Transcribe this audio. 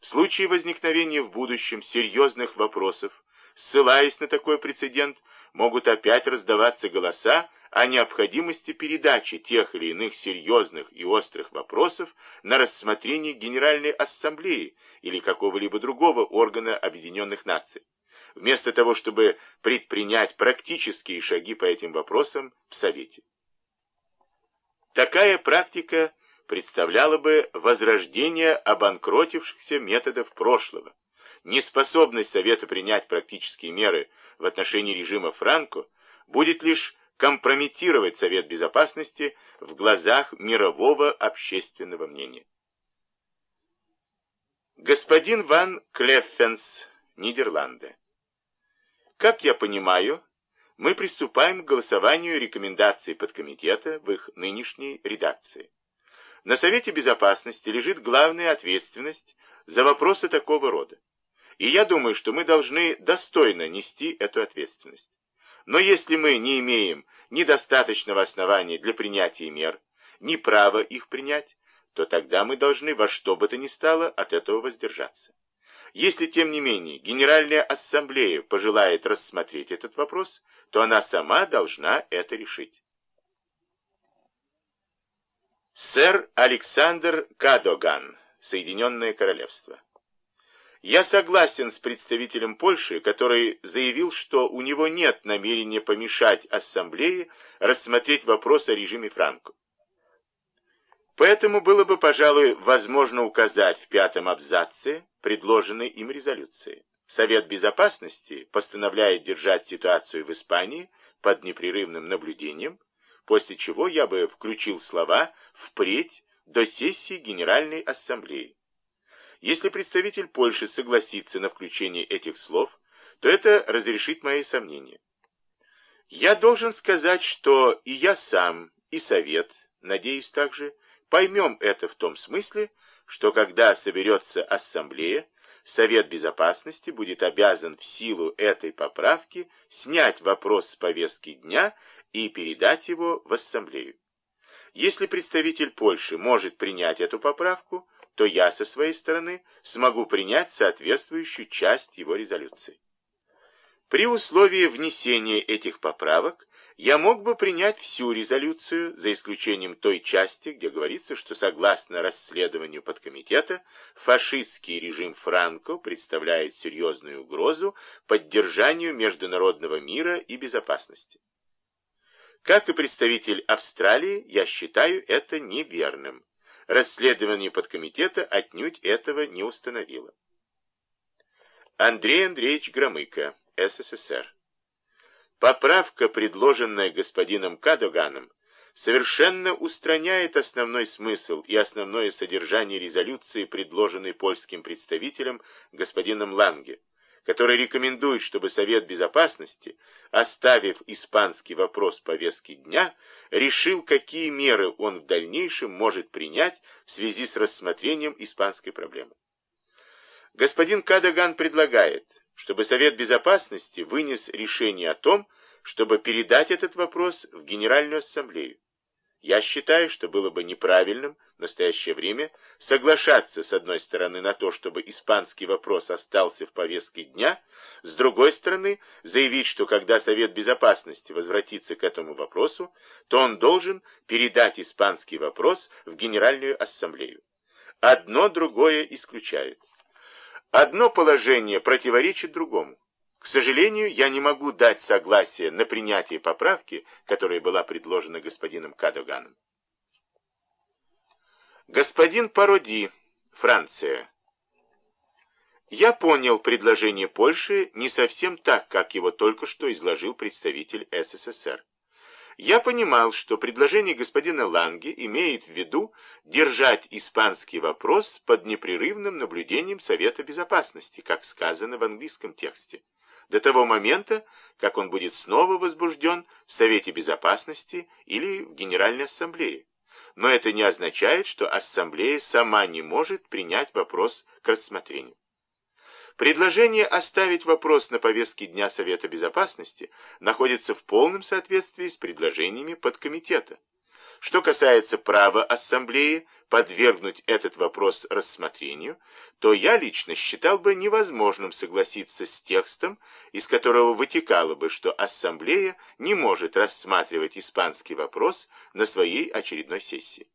В случае возникновения в будущем серьезных вопросов, ссылаясь на такой прецедент, могут опять раздаваться голоса о необходимости передачи тех или иных серьезных и острых вопросов на рассмотрение Генеральной Ассамблеи или какого-либо другого органа Объединенных Наций, вместо того, чтобы предпринять практические шаги по этим вопросам в Совете. Такая практика представляла бы возрождение обанкротившихся методов прошлого, неспособность Совета принять практические меры в отношении режима Франко будет лишь компрометировать Совет Безопасности в глазах мирового общественного мнения. Господин Ван Клеффенс, Нидерланды. Как я понимаю, мы приступаем к голосованию рекомендаций подкомитета в их нынешней редакции. На Совете Безопасности лежит главная ответственность за вопросы такого рода. И я думаю, что мы должны достойно нести эту ответственность. Но если мы не имеем ни достаточного основания для принятия мер, ни права их принять, то тогда мы должны во что бы то ни стало от этого воздержаться. Если, тем не менее, Генеральная Ассамблея пожелает рассмотреть этот вопрос, то она сама должна это решить. Сэр Александр Кадоган, Соединенное Королевство. Я согласен с представителем Польши, который заявил, что у него нет намерения помешать Ассамблее рассмотреть вопрос о режиме Франко. Поэтому было бы, пожалуй, возможно указать в пятом абзаце предложенной им резолюции. Совет Безопасности постановляет держать ситуацию в Испании под непрерывным наблюдением, после чего я бы включил слова «впредь» до сессии Генеральной Ассамблеи. Если представитель Польши согласится на включение этих слов, то это разрешит мои сомнения. Я должен сказать, что и я сам, и Совет, надеюсь также, поймем это в том смысле, что когда соберется Ассамблея, Совет Безопасности будет обязан в силу этой поправки снять вопрос с повестки дня и передать его в Ассамблею. Если представитель Польши может принять эту поправку, то я со своей стороны смогу принять соответствующую часть его резолюции. При условии внесения этих поправок я мог бы принять всю резолюцию, за исключением той части, где говорится, что согласно расследованию подкомитета, фашистский режим Франко представляет серьезную угрозу поддержанию международного мира и безопасности. Как и представитель Австралии, я считаю это неверным. Расследование подкомитета отнюдь этого не установило. Андрей Андреевич Громыко, СССР. Поправка, предложенная господином Кадоганом, совершенно устраняет основной смысл и основное содержание резолюции, предложенной польским представителем господином Ланге который рекомендует, чтобы Совет Безопасности, оставив испанский вопрос повестки дня, решил, какие меры он в дальнейшем может принять в связи с рассмотрением испанской проблемы. Господин Кадаган предлагает, чтобы Совет Безопасности вынес решение о том, чтобы передать этот вопрос в Генеральную Ассамблею. Я считаю, что было бы неправильным в настоящее время соглашаться с одной стороны на то, чтобы испанский вопрос остался в повестке дня, с другой стороны заявить, что когда Совет Безопасности возвратится к этому вопросу, то он должен передать испанский вопрос в Генеральную Ассамблею. Одно другое исключает. Одно положение противоречит другому. К сожалению, я не могу дать согласие на принятие поправки, которая была предложена господином Кадоганом. Господин Пароди, Франция. Я понял предложение Польши не совсем так, как его только что изложил представитель СССР. Я понимал, что предложение господина Ланге имеет в виду держать испанский вопрос под непрерывным наблюдением Совета Безопасности, как сказано в английском тексте до того момента, как он будет снова возбужден в Совете Безопасности или в Генеральной Ассамблее. Но это не означает, что Ассамблея сама не может принять вопрос к рассмотрению. Предложение оставить вопрос на повестке Дня Совета Безопасности находится в полном соответствии с предложениями подкомитета. Что касается права ассамблеи подвергнуть этот вопрос рассмотрению, то я лично считал бы невозможным согласиться с текстом, из которого вытекало бы, что ассамблея не может рассматривать испанский вопрос на своей очередной сессии.